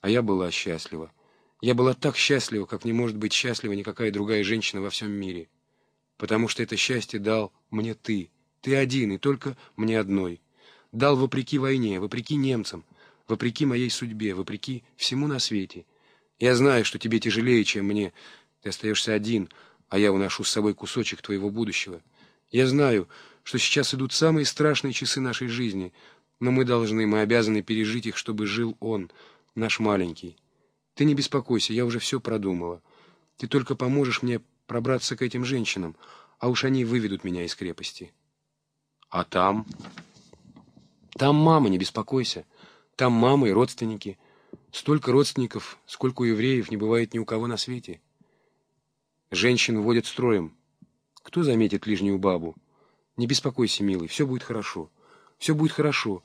А я была счастлива. Я была так счастлива, как не может быть счастлива никакая другая женщина во всем мире. Потому что это счастье дал мне ты. Ты один, и только мне одной. Дал вопреки войне, вопреки немцам, вопреки моей судьбе, вопреки всему на свете. Я знаю, что тебе тяжелее, чем мне. Ты остаешься один, а я уношу с собой кусочек твоего будущего. Я знаю, что сейчас идут самые страшные часы нашей жизни, но мы должны, мы обязаны пережить их, чтобы жил он, наш маленький. Ты не беспокойся, я уже все продумала. Ты только поможешь мне пробраться к этим женщинам, а уж они выведут меня из крепости. А там? Там мама, не беспокойся. Там мама и родственники. Столько родственников, сколько у евреев не бывает ни у кого на свете. Женщин вводят строем. Кто заметит лишнюю бабу? Не беспокойся, милый, все будет хорошо. Все будет хорошо.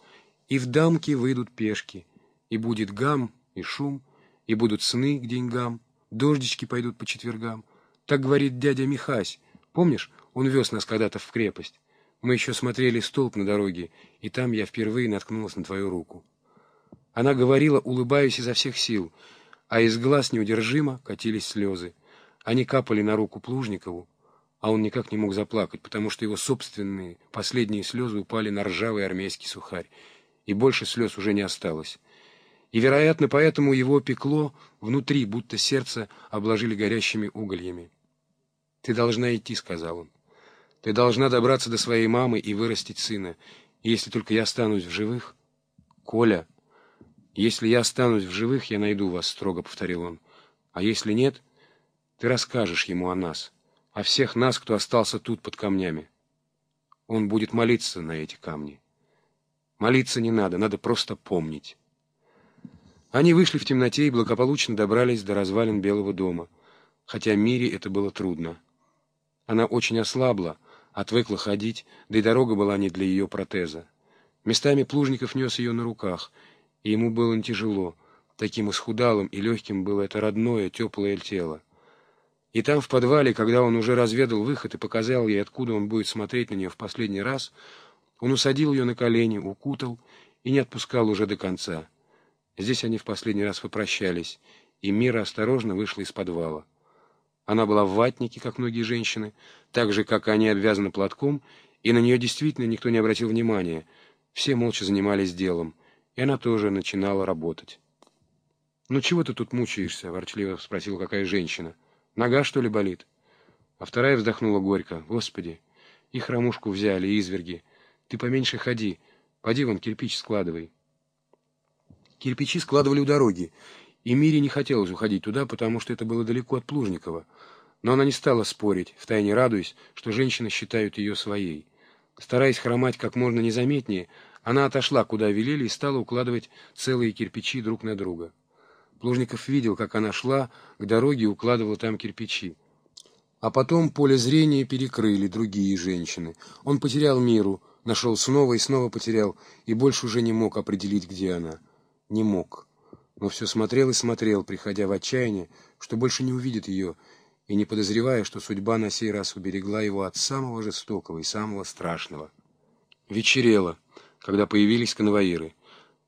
И в дамки выйдут пешки. И будет гам и шум, и будут сны к деньгам. Дождички пойдут по четвергам. Так говорит дядя Михась. Помнишь, он вез нас когда-то в крепость. Мы еще смотрели столб на дороге, и там я впервые наткнулась на твою руку. Она говорила, улыбаясь изо всех сил, а из глаз неудержимо катились слезы. Они капали на руку Плужникову, а он никак не мог заплакать, потому что его собственные последние слезы упали на ржавый армейский сухарь, и больше слез уже не осталось. И, вероятно, поэтому его пекло внутри, будто сердце обложили горящими угольями. «Ты должна идти», — сказал он. «Ты должна добраться до своей мамы и вырастить сына. Если только я останусь в живых...» «Коля, если я останусь в живых, я найду вас», — строго повторил он. «А если нет...» Ты расскажешь ему о нас, о всех нас, кто остался тут под камнями. Он будет молиться на эти камни. Молиться не надо, надо просто помнить. Они вышли в темноте и благополучно добрались до развалин Белого дома, хотя Мире это было трудно. Она очень ослабла, отвыкла ходить, да и дорога была не для ее протеза. Местами Плужников нес ее на руках, и ему было тяжело. Таким исхудалым и легким было это родное, теплое тело. И там, в подвале, когда он уже разведал выход и показал ей, откуда он будет смотреть на нее в последний раз, он усадил ее на колени, укутал и не отпускал уже до конца. Здесь они в последний раз попрощались, и Мира осторожно вышла из подвала. Она была в ватнике, как многие женщины, так же, как они обвязаны платком, и на нее действительно никто не обратил внимания. Все молча занимались делом, и она тоже начинала работать. «Ну чего ты тут мучаешься?» — ворчливо спросила какая женщина. Нога, что ли, болит? А вторая вздохнула горько. Господи, и хромушку взяли, изверги. Ты поменьше ходи. Поди вон кирпич складывай. Кирпичи складывали у дороги, и Мире не хотелось уходить туда, потому что это было далеко от Плужникова. Но она не стала спорить, втайне радуясь, что женщины считают ее своей. Стараясь хромать как можно незаметнее, она отошла, куда велели, и стала укладывать целые кирпичи друг на друга. Плужников видел, как она шла к дороге и укладывала там кирпичи. А потом поле зрения перекрыли другие женщины. Он потерял миру, нашел снова и снова потерял, и больше уже не мог определить, где она. Не мог. Но все смотрел и смотрел, приходя в отчаяние, что больше не увидит ее, и не подозревая, что судьба на сей раз уберегла его от самого жестокого и самого страшного. Вечерело, когда появились конвоиры.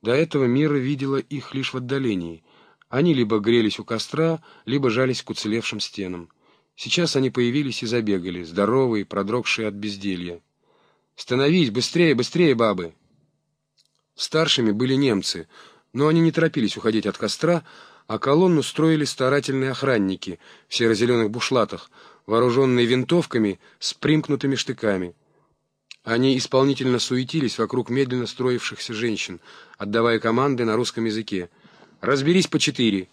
До этого Мира видела их лишь в отдалении — они либо грелись у костра, либо жались к уцелевшим стенам. Сейчас они появились и забегали, здоровые, продрогшие от безделья. «Становись! Быстрее, быстрее, бабы!» Старшими были немцы, но они не торопились уходить от костра, а колонну строили старательные охранники в серо-зеленых бушлатах, вооруженные винтовками с примкнутыми штыками. Они исполнительно суетились вокруг медленно строившихся женщин, отдавая команды на русском языке — Разберись по четыре.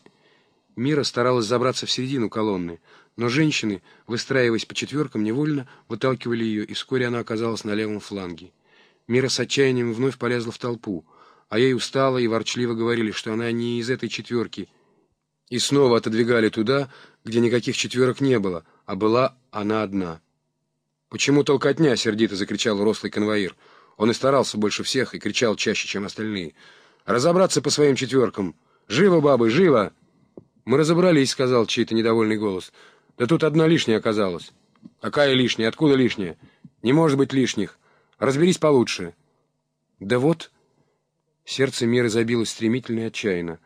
Мира старалась забраться в середину колонны, но женщины, выстраиваясь по четверкам, невольно выталкивали ее, и вскоре она оказалась на левом фланге. Мира с отчаянием вновь полезла в толпу, а ей устало и ворчливо говорили, что она не из этой четверки, и снова отодвигали туда, где никаких четверок не было, а была она одна. «Почему толкотня?» — сердито закричал рослый конвоир. Он и старался больше всех, и кричал чаще, чем остальные. «Разобраться по своим четверкам!» «Живо, бабы, живо!» «Мы разобрались», — сказал чей-то недовольный голос. «Да тут одна лишняя оказалась». «Какая лишняя? Откуда лишняя?» «Не может быть лишних. Разберись получше». «Да вот...» Сердце Миры забилось стремительно и отчаянно.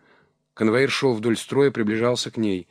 Конвоир шел вдоль строя, приближался к ней.